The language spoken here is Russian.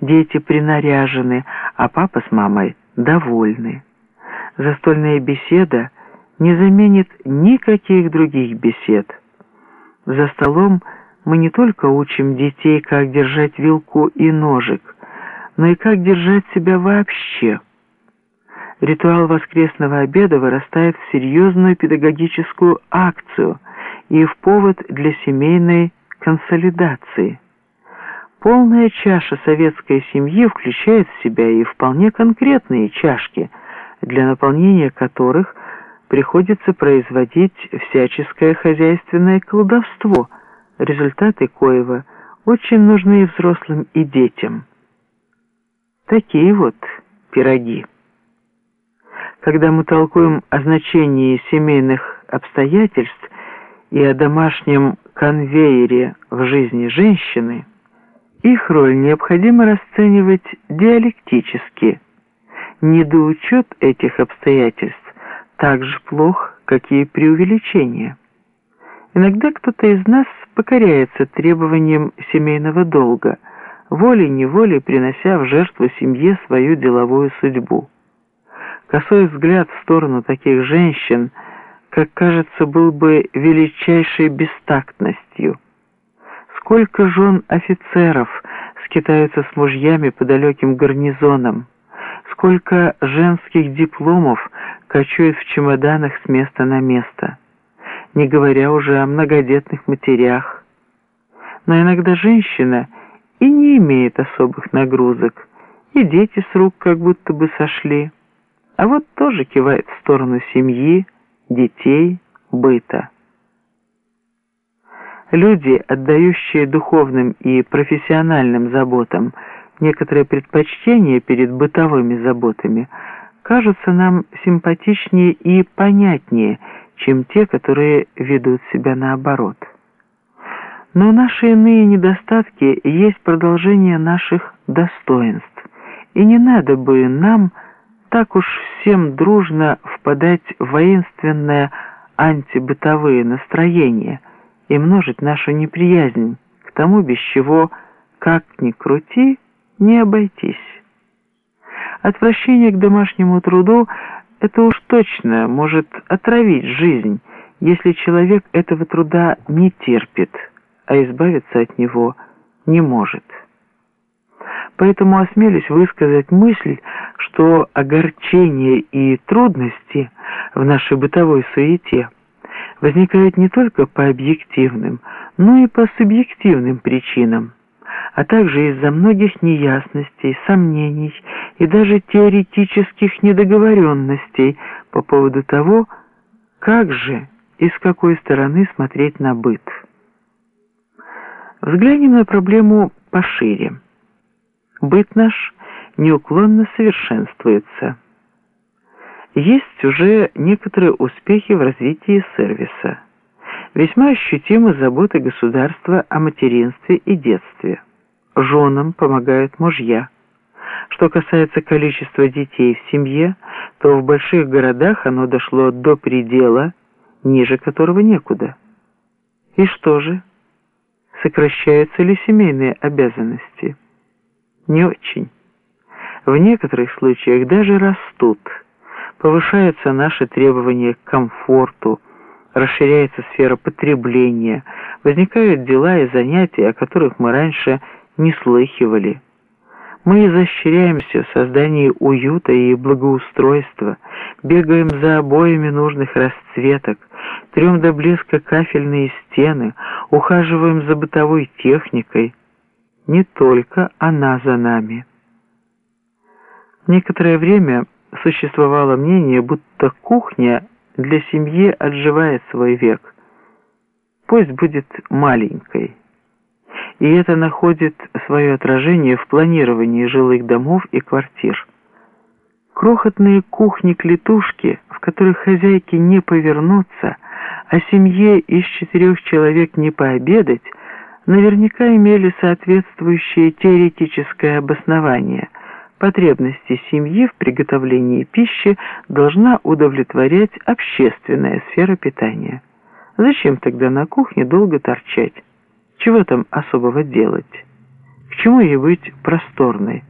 дети принаряжены, а папа с мамой довольны. Застольная беседа не заменит никаких других бесед. За столом мы не только учим детей, как держать вилку и ножик, но и как держать себя вообще. Ритуал воскресного обеда вырастает в серьезную педагогическую акцию и в повод для семейной консолидации. Полная чаша советской семьи включает в себя и вполне конкретные чашки, для наполнения которых приходится производить всяческое хозяйственное колдовство, результаты коего очень нужны и взрослым, и детям. Такие вот пироги. Когда мы толкуем о значении семейных обстоятельств и о домашнем конвейере в жизни женщины, их роль необходимо расценивать диалектически. Недоучет этих обстоятельств так же плох, как и преувеличение. Иногда кто-то из нас покоряется требованиям семейного долга, волей-неволей принося в жертву семье свою деловую судьбу. Косой взгляд в сторону таких женщин, как кажется, был бы величайшей бестактностью – Сколько жен офицеров скитаются с мужьями по далеким гарнизонам, сколько женских дипломов кочуют в чемоданах с места на место, не говоря уже о многодетных матерях. Но иногда женщина и не имеет особых нагрузок, и дети с рук как будто бы сошли, а вот тоже кивает в сторону семьи, детей, быта. Люди, отдающие духовным и профессиональным заботам некоторые предпочтения перед бытовыми заботами, кажутся нам симпатичнее и понятнее, чем те, которые ведут себя наоборот. Но наши иные недостатки есть продолжение наших достоинств, и не надо бы нам так уж всем дружно впадать в воинственное антибытовые настроения – и множить нашу неприязнь к тому, без чего, как ни крути, не обойтись. Отвращение к домашнему труду – это уж точно может отравить жизнь, если человек этого труда не терпит, а избавиться от него не может. Поэтому осмелюсь высказать мысль, что огорчение и трудности в нашей бытовой суете – возникают не только по объективным, но и по субъективным причинам, а также из-за многих неясностей, сомнений и даже теоретических недоговоренностей по поводу того, как же и с какой стороны смотреть на быт. Взглянем на проблему пошире. Быт наш неуклонно совершенствуется – есть уже некоторые успехи в развитии сервиса. Весьма ощутимы заботы государства о материнстве и детстве. Женам помогают мужья. Что касается количества детей в семье, то в больших городах оно дошло до предела, ниже которого некуда. И что же? Сокращаются ли семейные обязанности? Не очень. В некоторых случаях даже растут – повышаются наши требования к комфорту, расширяется сфера потребления, возникают дела и занятия, о которых мы раньше не слыхивали. Мы изощряемся в создании уюта и благоустройства, бегаем за обоями нужных расцветок, трем до блеска кафельные стены, ухаживаем за бытовой техникой. Не только она за нами. Некоторое время существовало мнение, будто кухня для семьи отживает свой век. Пусть будет маленькой. И это находит свое отражение в планировании жилых домов и квартир. Крохотные кухни-клетушки, в которых хозяйки не повернутся, а семье из четырех человек не пообедать, наверняка имели соответствующее теоретическое обоснование – Потребности семьи в приготовлении пищи должна удовлетворять общественная сфера питания. Зачем тогда на кухне долго торчать? Чего там особого делать? К чему ей быть просторной?